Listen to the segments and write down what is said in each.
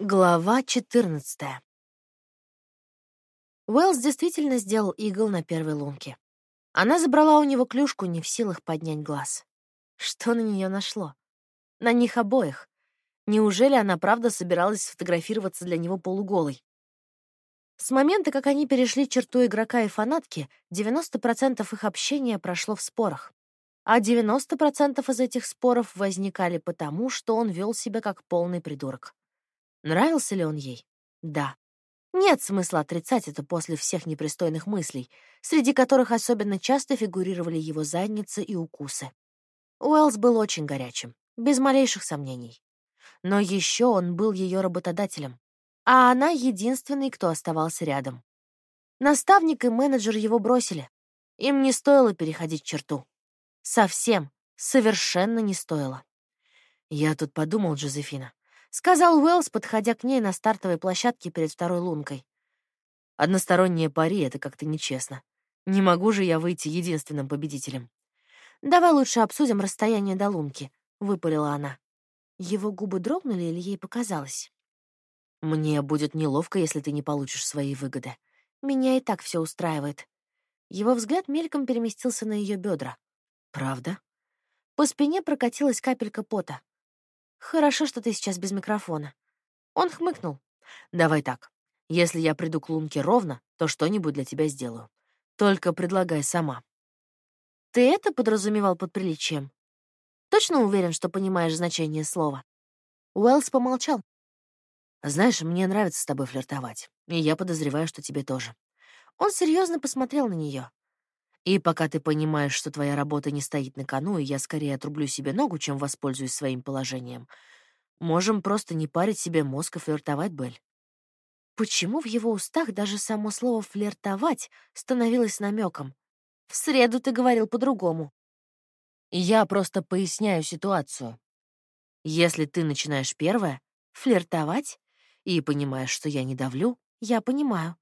Глава 14. Уэллс действительно сделал игл на первой лунке. Она забрала у него клюшку, не в силах поднять глаз. Что на нее нашло? На них обоих. Неужели она правда собиралась сфотографироваться для него полуголой? С момента, как они перешли черту игрока и фанатки, 90% их общения прошло в спорах. А 90% из этих споров возникали потому, что он вел себя как полный придурок. Нравился ли он ей? Да. Нет смысла отрицать это после всех непристойных мыслей, среди которых особенно часто фигурировали его задницы и укусы. Уэллс был очень горячим, без малейших сомнений. Но еще он был ее работодателем, а она единственный, кто оставался рядом. Наставник и менеджер его бросили. Им не стоило переходить черту. Совсем, совершенно не стоило. Я тут подумал, Джозефина, — сказал Уэллс, подходя к ней на стартовой площадке перед второй лункой. «Односторонние пари — это как-то нечестно. Не могу же я выйти единственным победителем». «Давай лучше обсудим расстояние до лунки», — выпалила она. Его губы дрогнули или ей показалось? «Мне будет неловко, если ты не получишь свои выгоды. Меня и так все устраивает». Его взгляд мельком переместился на ее бедра. «Правда?» По спине прокатилась капелька пота. Хорошо, что ты сейчас без микрофона. Он хмыкнул. Давай так. Если я приду к Лунке ровно, то что-нибудь для тебя сделаю. Только предлагай сама. Ты это подразумевал под приличием? Точно уверен, что понимаешь значение слова? Уэллс помолчал. Знаешь, мне нравится с тобой флиртовать, и я подозреваю, что тебе тоже. Он серьезно посмотрел на нее. И пока ты понимаешь, что твоя работа не стоит на кону, и я скорее отрублю себе ногу, чем воспользуюсь своим положением, можем просто не парить себе мозг и флиртовать, Бель. Почему в его устах даже само слово «флиртовать» становилось намеком? В среду ты говорил по-другому. Я просто поясняю ситуацию. Если ты начинаешь первое, флиртовать, и понимаешь, что я не давлю, я понимаю.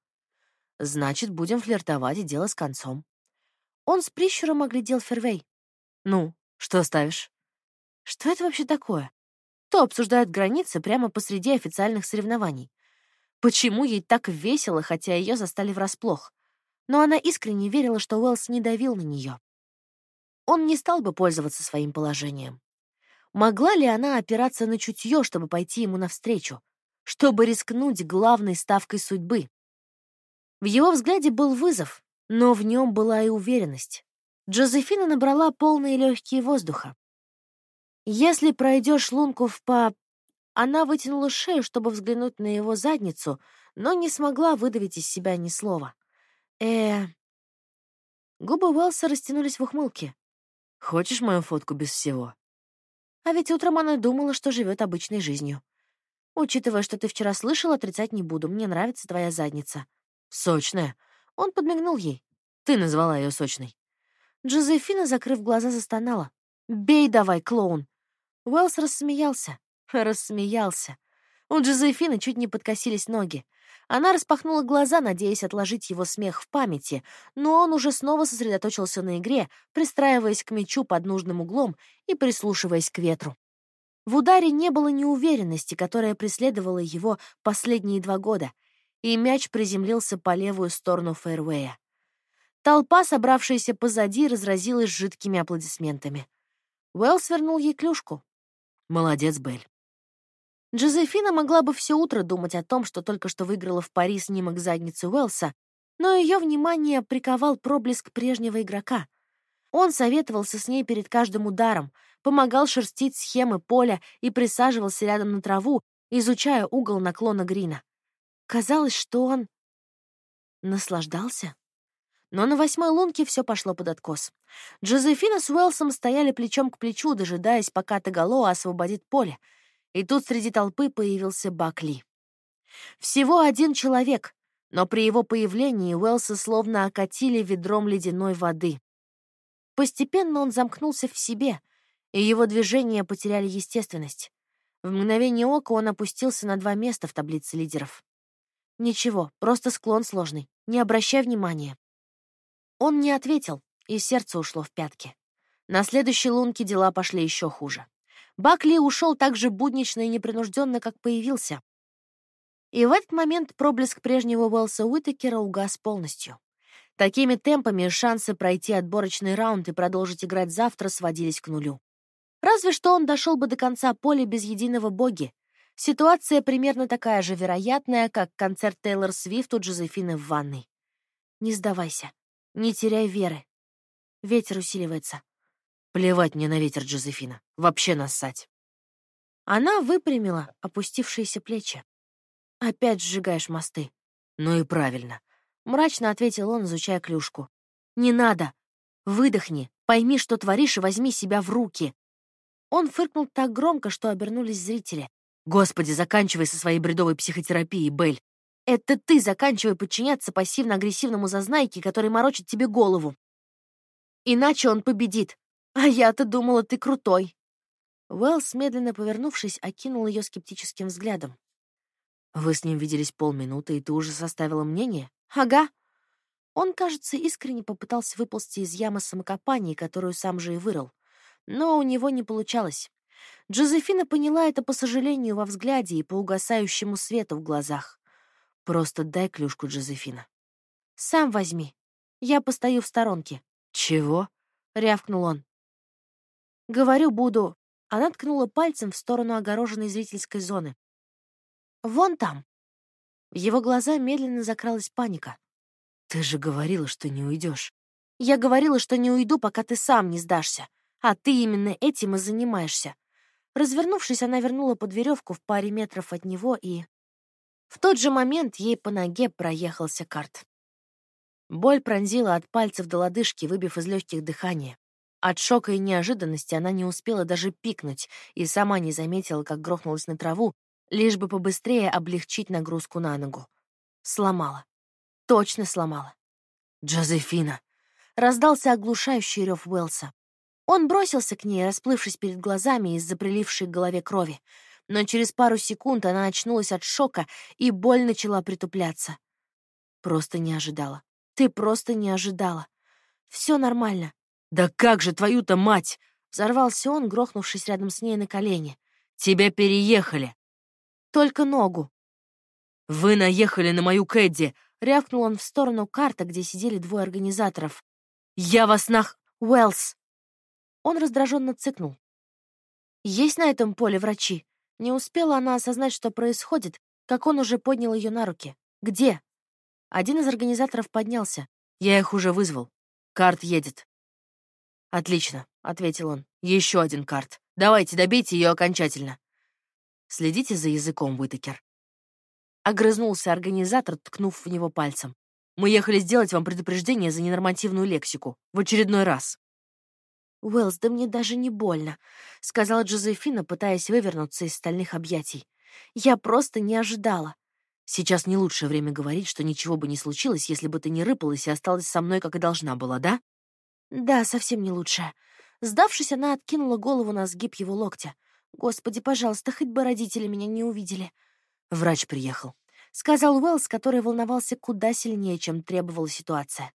Значит, будем флиртовать и дело с концом. Он с прищуром оглядел Фервей. «Ну, что ставишь?» «Что это вообще такое? Кто обсуждает границы прямо посреди официальных соревнований? Почему ей так весело, хотя ее застали врасплох? Но она искренне верила, что Уэллс не давил на нее. Он не стал бы пользоваться своим положением. Могла ли она опираться на чутье, чтобы пойти ему навстречу, чтобы рискнуть главной ставкой судьбы? В его взгляде был вызов, но в нем была и уверенность. Джозефина набрала полные легкие воздуха. «Если пройдешь лунку в по...» Она вытянула шею, чтобы взглянуть на его задницу, но не смогла выдавить из себя ни слова. э Губы Уэлса растянулись в ухмылке. «Хочешь мою фотку без всего?» А ведь утром она думала, что живет обычной жизнью. Учитывая, что ты вчера слышал, отрицать не буду. Мне нравится твоя задница. Сочная. Он подмигнул ей. Ты назвала ее сочной. Джозефина, закрыв глаза, застонала. «Бей давай, клоун!» Уэллс рассмеялся. Рассмеялся. У Джозефины чуть не подкосились ноги. Она распахнула глаза, надеясь отложить его смех в памяти, но он уже снова сосредоточился на игре, пристраиваясь к мячу под нужным углом и прислушиваясь к ветру. В ударе не было неуверенности, которая преследовала его последние два года — и мяч приземлился по левую сторону фейервея. Толпа, собравшаяся позади, разразилась жидкими аплодисментами. Уэлл свернул ей клюшку. «Молодец, Белль». Джозефина могла бы все утро думать о том, что только что выиграла в пари снимок задницы Уэлса, но ее внимание приковал проблеск прежнего игрока. Он советовался с ней перед каждым ударом, помогал шерстить схемы поля и присаживался рядом на траву, изучая угол наклона Грина. Казалось, что он наслаждался. Но на восьмой лунке все пошло под откос. Джозефина с Уэлсом стояли плечом к плечу, дожидаясь, пока Тагало освободит поле. И тут среди толпы появился Бакли. Всего один человек, но при его появлении Уэлса словно окатили ведром ледяной воды. Постепенно он замкнулся в себе, и его движения потеряли естественность. В мгновение ока он опустился на два места в таблице лидеров. «Ничего, просто склон сложный. Не обращай внимания». Он не ответил, и сердце ушло в пятки. На следующей лунке дела пошли еще хуже. Бакли ушел так же буднично и непринужденно, как появился. И в этот момент проблеск прежнего Уэлса Уитакера угас полностью. Такими темпами шансы пройти отборочный раунд и продолжить играть завтра сводились к нулю. Разве что он дошел бы до конца поля без единого боги. Ситуация примерно такая же вероятная, как концерт Тейлор Свифт у Джозефины в ванной. Не сдавайся, не теряй веры. Ветер усиливается. Плевать мне на ветер, Джозефина. Вообще нассать. Она выпрямила опустившиеся плечи. Опять сжигаешь мосты. Ну и правильно. Мрачно ответил он, изучая клюшку. Не надо. Выдохни, пойми, что творишь, и возьми себя в руки. Он фыркнул так громко, что обернулись зрители. Господи, заканчивай со своей бредовой психотерапией, Бель. Это ты заканчивай подчиняться пассивно-агрессивному зазнайке, который морочит тебе голову. Иначе он победит. А я-то думала, ты крутой. Уэллс, медленно повернувшись, окинул ее скептическим взглядом. Вы с ним виделись полминуты, и ты уже составила мнение? Ага. Он, кажется, искренне попытался выползти из ямы самокопания, которую сам же и вырыл. Но у него не получалось. Джозефина поняла это по сожалению во взгляде и по угасающему свету в глазах. Просто дай клюшку, Джозефина. Сам возьми. Я постою в сторонке. Чего? рявкнул он. Говорю, буду. Она ткнула пальцем в сторону огороженной зрительской зоны. Вон там. В его глаза медленно закралась паника. Ты же говорила, что не уйдешь. Я говорила, что не уйду, пока ты сам не сдашься. А ты именно этим и занимаешься. Развернувшись, она вернула под веревку в паре метров от него и в тот же момент ей по ноге проехался карт. Боль пронзила от пальцев до лодыжки, выбив из легких дыхание. От шока и неожиданности она не успела даже пикнуть и сама не заметила, как грохнулась на траву, лишь бы побыстрее облегчить нагрузку на ногу. Сломала. Точно сломала. «Джозефина!» Раздался оглушающий рев Уэлса. Он бросился к ней, расплывшись перед глазами из-за прилившей к голове крови но через пару секунд она очнулась от шока, и боль начала притупляться. Просто не ожидала. Ты просто не ожидала. Все нормально. Да как же твою-то мать! Взорвался он, грохнувшись рядом с ней на колени. Тебя переехали. Только ногу. Вы наехали на мою Кэдди. Рявкнул он в сторону карта, где сидели двое организаторов. Я вас нах... Уэллс. Он раздраженно цыкнул. Есть на этом поле врачи? Не успела она осознать, что происходит, как он уже поднял ее на руки. «Где?» Один из организаторов поднялся. «Я их уже вызвал. Карт едет». «Отлично», — ответил он. Еще один карт. Давайте, добейте ее окончательно». «Следите за языком, Уитакер». Огрызнулся организатор, ткнув в него пальцем. «Мы ехали сделать вам предупреждение за ненормативную лексику. В очередной раз». «Уэллс, да мне даже не больно», — сказала Джозефина, пытаясь вывернуться из стальных объятий. «Я просто не ожидала». «Сейчас не лучшее время говорить, что ничего бы не случилось, если бы ты не рыпалась и осталась со мной, как и должна была, да?» «Да, совсем не лучшее». Сдавшись, она откинула голову на сгиб его локтя. «Господи, пожалуйста, хоть бы родители меня не увидели». «Врач приехал», — сказал Уэллс, который волновался куда сильнее, чем требовала ситуация.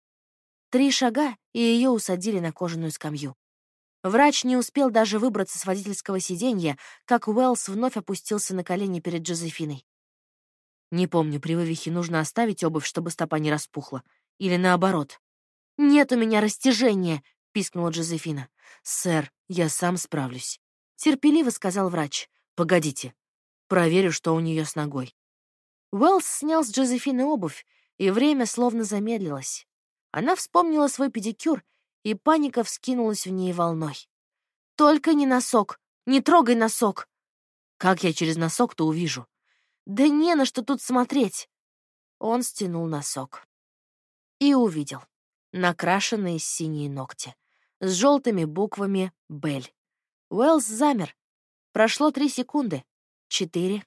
Три шага, и ее усадили на кожаную скамью. Врач не успел даже выбраться с водительского сиденья, как Уэллс вновь опустился на колени перед Джозефиной. «Не помню, при вывихе нужно оставить обувь, чтобы стопа не распухла. Или наоборот». «Нет у меня растяжения!» — пискнула Джозефина. «Сэр, я сам справлюсь», — терпеливо сказал врач. «Погодите. Проверю, что у нее с ногой». Уэллс снял с Джозефины обувь, и время словно замедлилось. Она вспомнила свой педикюр и паника вскинулась в ней волной. «Только не носок! Не трогай носок!» «Как я через носок-то увижу?» «Да не на что тут смотреть!» Он стянул носок. И увидел. Накрашенные синие ногти. С желтыми буквами «Бель». Уэллс замер. Прошло три секунды. Четыре.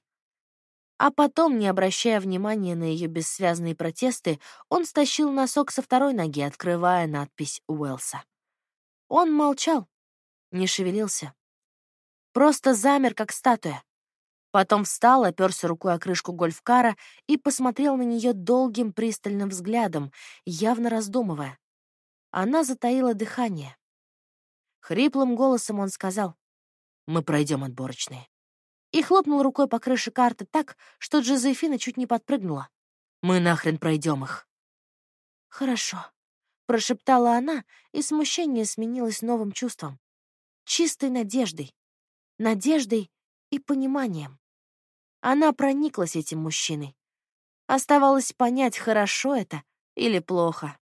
А потом, не обращая внимания на ее бессвязные протесты, он стащил носок со второй ноги, открывая надпись Уэлса. Он молчал, не шевелился. Просто замер, как статуя. Потом встал, оперся рукой о крышку гольфкара и посмотрел на нее долгим пристальным взглядом, явно раздумывая. Она затаила дыхание. Хриплым голосом он сказал, «Мы пройдем отборочные». И хлопнул рукой по крыше карты так, что Джозефина чуть не подпрыгнула. «Мы нахрен пройдем их». «Хорошо», — прошептала она, и смущение сменилось новым чувством. Чистой надеждой. Надеждой и пониманием. Она прониклась этим мужчиной. Оставалось понять, хорошо это или плохо.